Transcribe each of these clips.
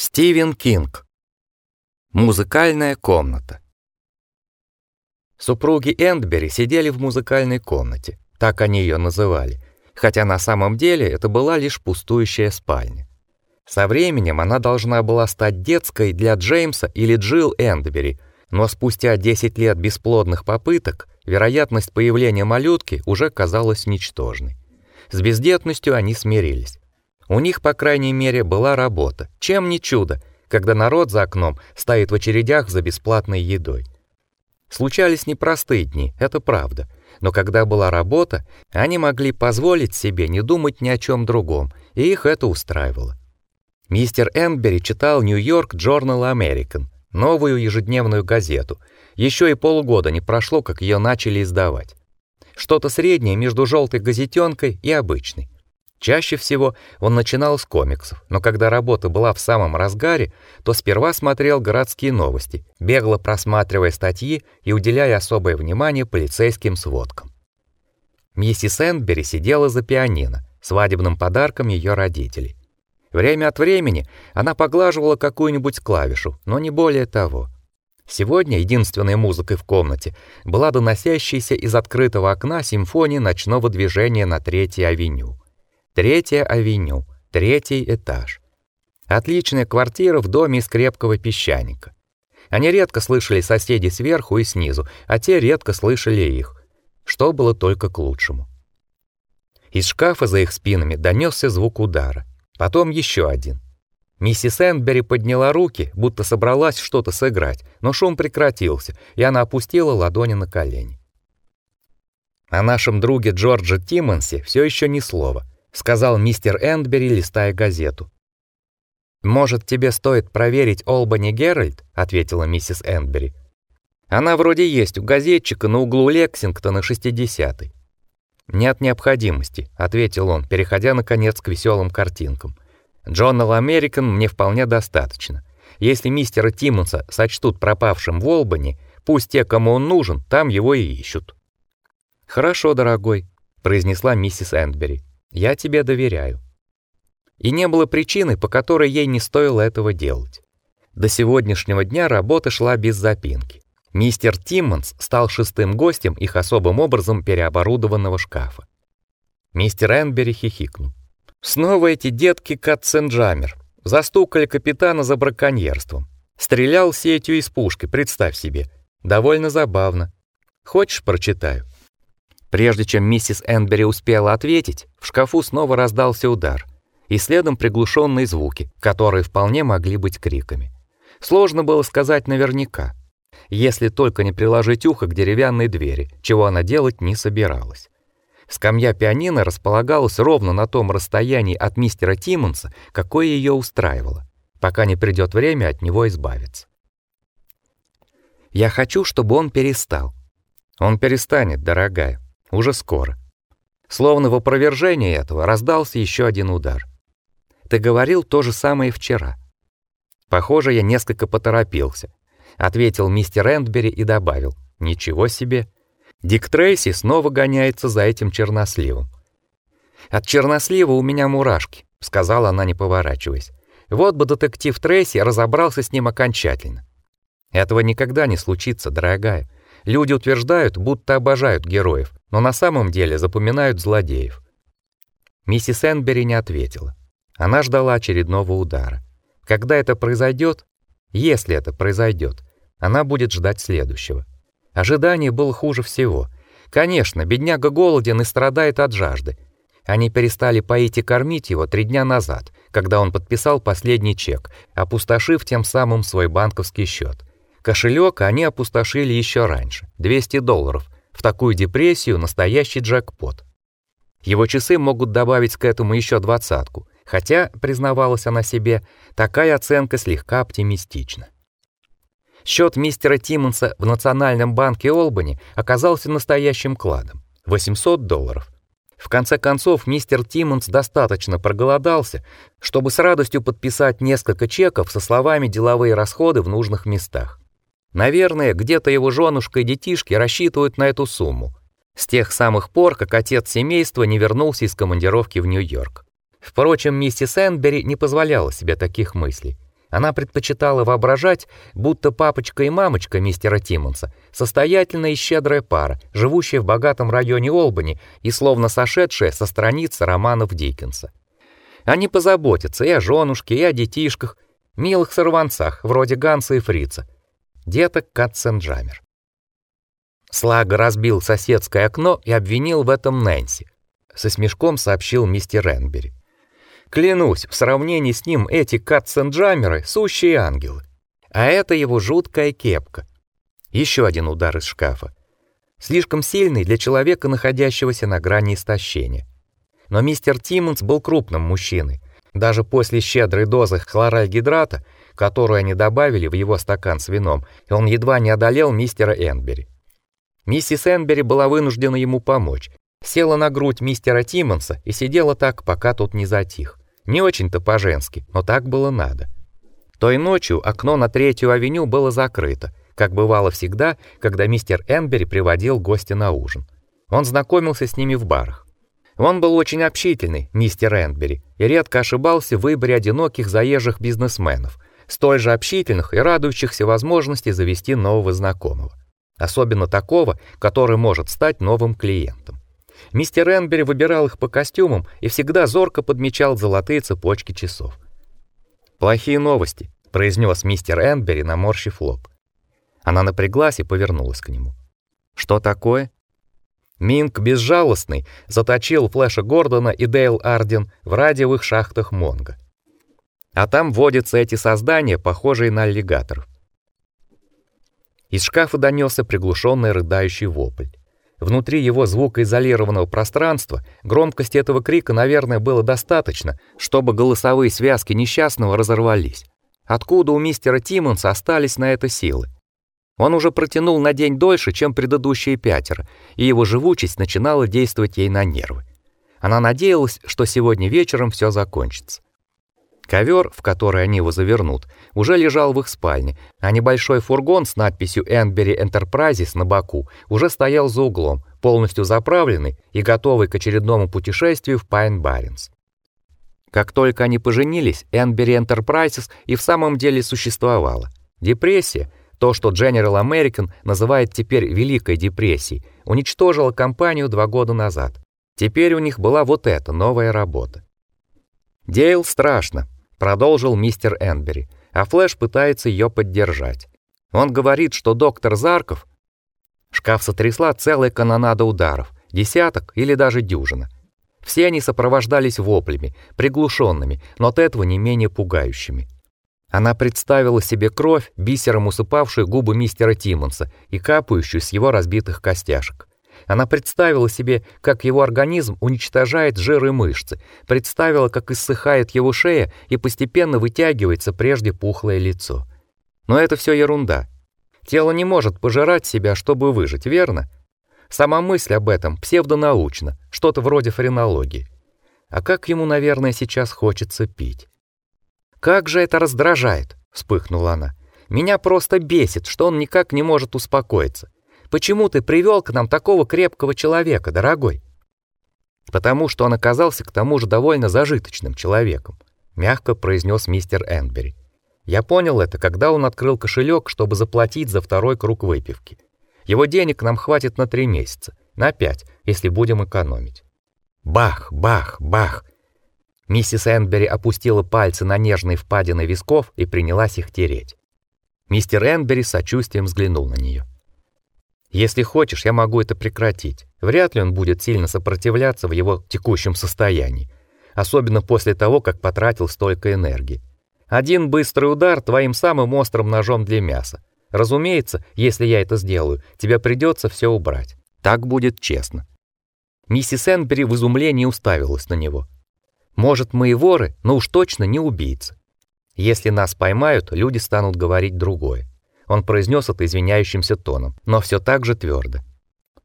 Стивен Кинг. Музыкальная комната. Супруги Эндбери сидели в музыкальной комнате, так они ее называли, хотя на самом деле это была лишь пустующая спальня. Со временем она должна была стать детской для Джеймса или Джилл Эндбери, но спустя 10 лет бесплодных попыток вероятность появления малютки уже казалась ничтожной. С бездетностью они смирились. У них, по крайней мере, была работа. Чем не чудо, когда народ за окном стоит в очередях за бесплатной едой. Случались непростые дни, это правда. Но когда была работа, они могли позволить себе не думать ни о чем другом, и их это устраивало. Мистер Энбери читал Нью-Йорк Journal American, новую ежедневную газету. Еще и полгода не прошло, как ее начали издавать. Что-то среднее между желтой газетенкой и обычной. Чаще всего он начинал с комиксов, но когда работа была в самом разгаре, то сперва смотрел городские новости, бегло просматривая статьи и уделяя особое внимание полицейским сводкам. Миссис Энбери сидела за пианино, свадебным подарком ее родителей. Время от времени она поглаживала какую-нибудь клавишу, но не более того. Сегодня единственной музыкой в комнате была доносящаяся из открытого окна симфония ночного движения на Третьей авеню. Третья авеню, третий этаж. Отличная квартира в доме из крепкого песчаника. Они редко слышали соседей сверху и снизу, а те редко слышали их, что было только к лучшему. Из шкафа за их спинами донесся звук удара, потом еще один. Миссис Энбери подняла руки, будто собралась что-то сыграть, но шум прекратился, и она опустила ладони на колени. О нашем друге Джорджа Тиммонсе все еще ни слова — сказал мистер Эндбери, листая газету. Может, тебе стоит проверить Олбани Геральт, ответила миссис Эндбери. Она вроде есть у газетчика на углу Лексингтона 60-й. Нет необходимости, ответил он, переходя наконец к веселым картинкам. Journal American мне вполне достаточно. Если мистера Тиммонса сочтут пропавшим в Олбани, пусть те, кому он нужен, там его и ищут. Хорошо, дорогой, произнесла миссис Эндбери. Я тебе доверяю. И не было причины, по которой ей не стоило этого делать. До сегодняшнего дня работа шла без запинки. Мистер Тиммонс стал шестым гостем их особым образом переоборудованного шкафа. Мистер Энбери хихикнул. Снова эти детки Катценджамер. Застукали капитана за браконьерством. Стрелял сетью из пушки, представь себе. Довольно забавно. Хочешь, прочитаю? Прежде чем миссис Энбери успела ответить, в шкафу снова раздался удар, и следом приглушенные звуки, которые вполне могли быть криками. Сложно было сказать наверняка, если только не приложить ухо к деревянной двери, чего она делать не собиралась. Скамья пианино располагалась ровно на том расстоянии от мистера Тиммонса, какое ее устраивало, пока не придет время от него избавиться. Я хочу, чтобы он перестал. Он перестанет, дорогая. Уже скоро. Словно в опровержение этого раздался еще один удар. Ты говорил то же самое вчера. Похоже, я несколько поторопился, ответил мистер Эндбери и добавил: "Ничего себе. Дик Трейси снова гоняется за этим черносливом". От чернослива у меня мурашки, сказала она, не поворачиваясь. Вот бы детектив Трейси разобрался с ним окончательно. Этого никогда не случится, дорогая. Люди утверждают, будто обожают героев, но на самом деле запоминают злодеев. Миссис Энбери не ответила. Она ждала очередного удара. Когда это произойдет, если это произойдет, она будет ждать следующего. Ожидание было хуже всего. Конечно, бедняга голоден и страдает от жажды. Они перестали поить и кормить его три дня назад, когда он подписал последний чек, опустошив тем самым свой банковский счет. Кошелек они опустошили еще раньше 200 долларов. В такую депрессию настоящий джекпот. Его часы могут добавить к этому еще двадцатку, хотя, признавалась она себе, такая оценка слегка оптимистична. Счет мистера Тиммонса в Национальном банке Олбани оказался настоящим кладом 800 долларов. В конце концов, мистер Тиммонс достаточно проголодался, чтобы с радостью подписать несколько чеков со словами деловые расходы в нужных местах. Наверное, где-то его женушка и детишки рассчитывают на эту сумму. С тех самых пор, как отец семейства не вернулся из командировки в Нью-Йорк. Впрочем, миссис Энбери не позволяла себе таких мыслей. Она предпочитала воображать, будто папочка и мамочка мистера Тиммонса состоятельная и щедрая пара, живущая в богатом районе Олбани и словно сошедшая со страниц романов Диккенса. Они позаботятся и о женушке, и о детишках, милых сорванцах, вроде Ганса и Фрица. Деток Катсенджамер. Слага разбил соседское окно и обвинил в этом Нэнси. Со смешком сообщил мистер Энбери. Клянусь, в сравнении с ним эти катсенджамеры — сущие ангелы. А это его жуткая кепка. Еще один удар из шкафа. Слишком сильный для человека, находящегося на грани истощения. Но мистер Тиммонс был крупным мужчиной. Даже после щедрой дозы хлоральгидрата, которую они добавили в его стакан с вином, он едва не одолел мистера Энбери. Миссис Энбери была вынуждена ему помочь. Села на грудь мистера Тиммонса и сидела так, пока тот не затих. Не очень-то по-женски, но так было надо. Той ночью окно на Третью авеню было закрыто, как бывало всегда, когда мистер Энбери приводил гостя на ужин. Он знакомился с ними в барах. Он был очень общительный, мистер Энбери, и редко ошибался в выборе одиноких заезжих бизнесменов, столь же общительных и радующихся возможности завести нового знакомого, особенно такого, который может стать новым клиентом. Мистер Энбери выбирал их по костюмам и всегда зорко подмечал золотые цепочки часов. «Плохие новости», — произнес мистер Энбери, наморщив лоб. Она напряглась и повернулась к нему. «Что такое?» Минк безжалостный заточил Флэша Гордона и Дейл Арден в радиовых шахтах Монго. А там водятся эти создания, похожие на аллигаторов. Из шкафа донесся приглушенный рыдающий вопль. Внутри его звукоизолированного пространства громкости этого крика, наверное, было достаточно, чтобы голосовые связки несчастного разорвались. Откуда у мистера Тиммонса остались на это силы? Он уже протянул на день дольше, чем предыдущие пятеро, и его живучесть начинала действовать ей на нервы. Она надеялась, что сегодня вечером все закончится. Ковер, в который они его завернут, уже лежал в их спальне, а небольшой фургон с надписью Энбери Enterprises на боку уже стоял за углом, полностью заправленный и готовый к очередному путешествию в Пайн-Барренс. Как только они поженились, Энбери Enterprises и в самом деле существовала. Депрессия, то, что General American называет теперь Великой депрессией, уничтожила компанию два года назад. Теперь у них была вот эта новая работа. Дейл страшно, продолжил мистер Энбери, а Флэш пытается ее поддержать. Он говорит, что доктор Зарков Шкаф сотрясла целая канонада ударов, десяток или даже дюжина. Все они сопровождались воплями, приглушенными, но от этого не менее пугающими. Она представила себе кровь, бисером усыпавшую губы мистера Тиммонса и капающую с его разбитых костяшек. Она представила себе, как его организм уничтожает жир и мышцы, представила, как иссыхает его шея и постепенно вытягивается прежде пухлое лицо. Но это все ерунда. Тело не может пожирать себя, чтобы выжить, верно? Сама мысль об этом псевдонаучна, что-то вроде френологии. А как ему, наверное, сейчас хочется пить. Как же это раздражает, вспыхнула она. Меня просто бесит, что он никак не может успокоиться. Почему ты привел к нам такого крепкого человека, дорогой? Потому что он оказался к тому же довольно зажиточным человеком, мягко произнес мистер Энбери. Я понял это, когда он открыл кошелек, чтобы заплатить за второй круг выпивки. Его денег нам хватит на три месяца, на пять, если будем экономить. Бах, бах, бах. Миссис Энбери опустила пальцы на нежные впадины висков и принялась их тереть. Мистер Энбери сочувствием взглянул на нее. Если хочешь, я могу это прекратить. Вряд ли он будет сильно сопротивляться в его текущем состоянии, особенно после того, как потратил столько энергии. Один быстрый удар твоим самым острым ножом для мяса. Разумеется, если я это сделаю, тебе придется все убрать. Так будет честно. Миссис Энбери в изумлении уставилась на него. Может, мы и воры, но уж точно не убийцы. Если нас поймают, люди станут говорить другое. Он произнес это извиняющимся тоном, но все так же твердо.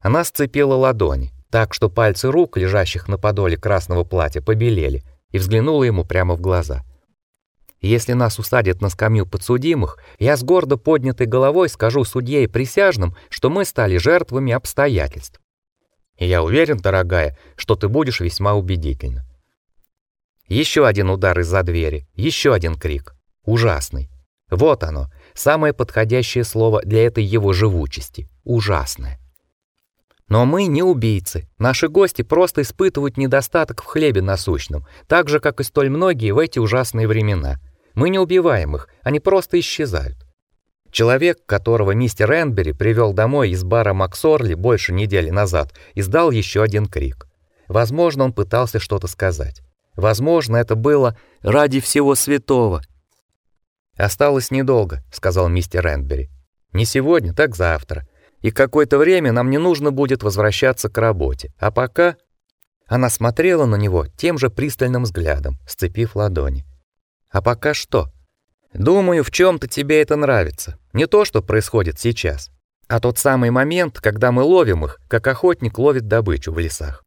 Она сцепила ладони, так что пальцы рук, лежащих на подоле красного платья, побелели, и взглянула ему прямо в глаза. Если нас усадят на скамью подсудимых, я с гордо поднятой головой скажу судье и присяжным, что мы стали жертвами обстоятельств. И я уверен, дорогая, что ты будешь весьма убедительна. Еще один удар из-за двери, еще один крик. Ужасный. Вот оно, самое подходящее слово для этой его живучести. Ужасное. Но мы не убийцы. Наши гости просто испытывают недостаток в хлебе насущном, так же как и столь многие в эти ужасные времена. Мы не убиваем их, они просто исчезают. Человек, которого мистер Энбери привел домой из бара Максорли больше недели назад, издал еще один крик. Возможно, он пытался что-то сказать. Возможно, это было ради всего святого. Осталось недолго, сказал мистер Энбери. Не сегодня, так завтра и какое-то время нам не нужно будет возвращаться к работе. А пока она смотрела на него тем же пристальным взглядом, сцепив ладони. А пока что? Думаю, в чем то тебе это нравится. Не то, что происходит сейчас, а тот самый момент, когда мы ловим их, как охотник ловит добычу в лесах.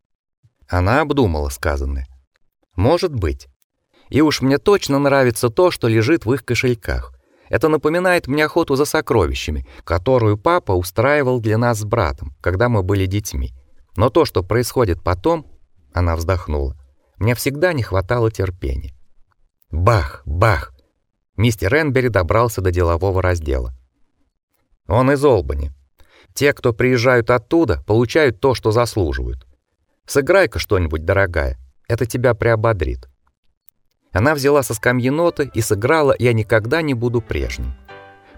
Она обдумала сказанное. Может быть. И уж мне точно нравится то, что лежит в их кошельках. Это напоминает мне охоту за сокровищами, которую папа устраивал для нас с братом, когда мы были детьми. Но то, что происходит потом, она вздохнула. Мне всегда не хватало терпения. Бах, бах. Мистер Энбери добрался до делового раздела. Он из Олбани. Те, кто приезжают оттуда, получают то, что заслуживают. Сыграй-ка что-нибудь, дорогая. Это тебя приободрит. Она взяла со скамьи ноты и сыграла «Я никогда не буду прежним».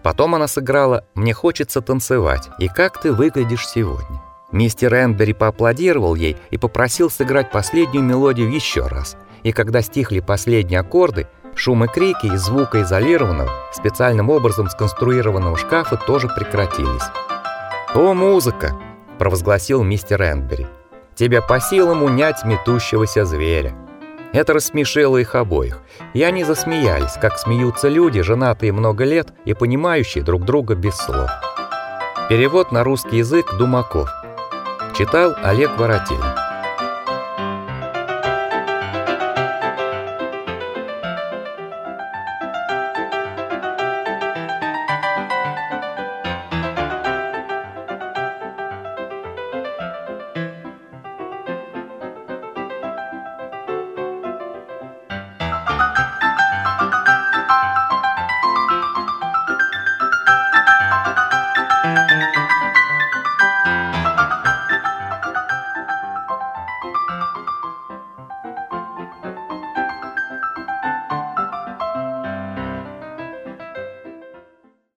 Потом она сыграла «Мне хочется танцевать» и «Как ты выглядишь сегодня». Мистер Энбери поаплодировал ей и попросил сыграть последнюю мелодию еще раз. И когда стихли последние аккорды, шум и крики из звукоизолированного, специальным образом сконструированного шкафа тоже прекратились. «О, музыка!» – провозгласил мистер Энбери. «Тебе по силам унять метущегося зверя». Это рассмешило их обоих, и они засмеялись, как смеются люди, женатые много лет и понимающие друг друга без слов. Перевод на русский язык Думаков. Читал Олег Воротилин.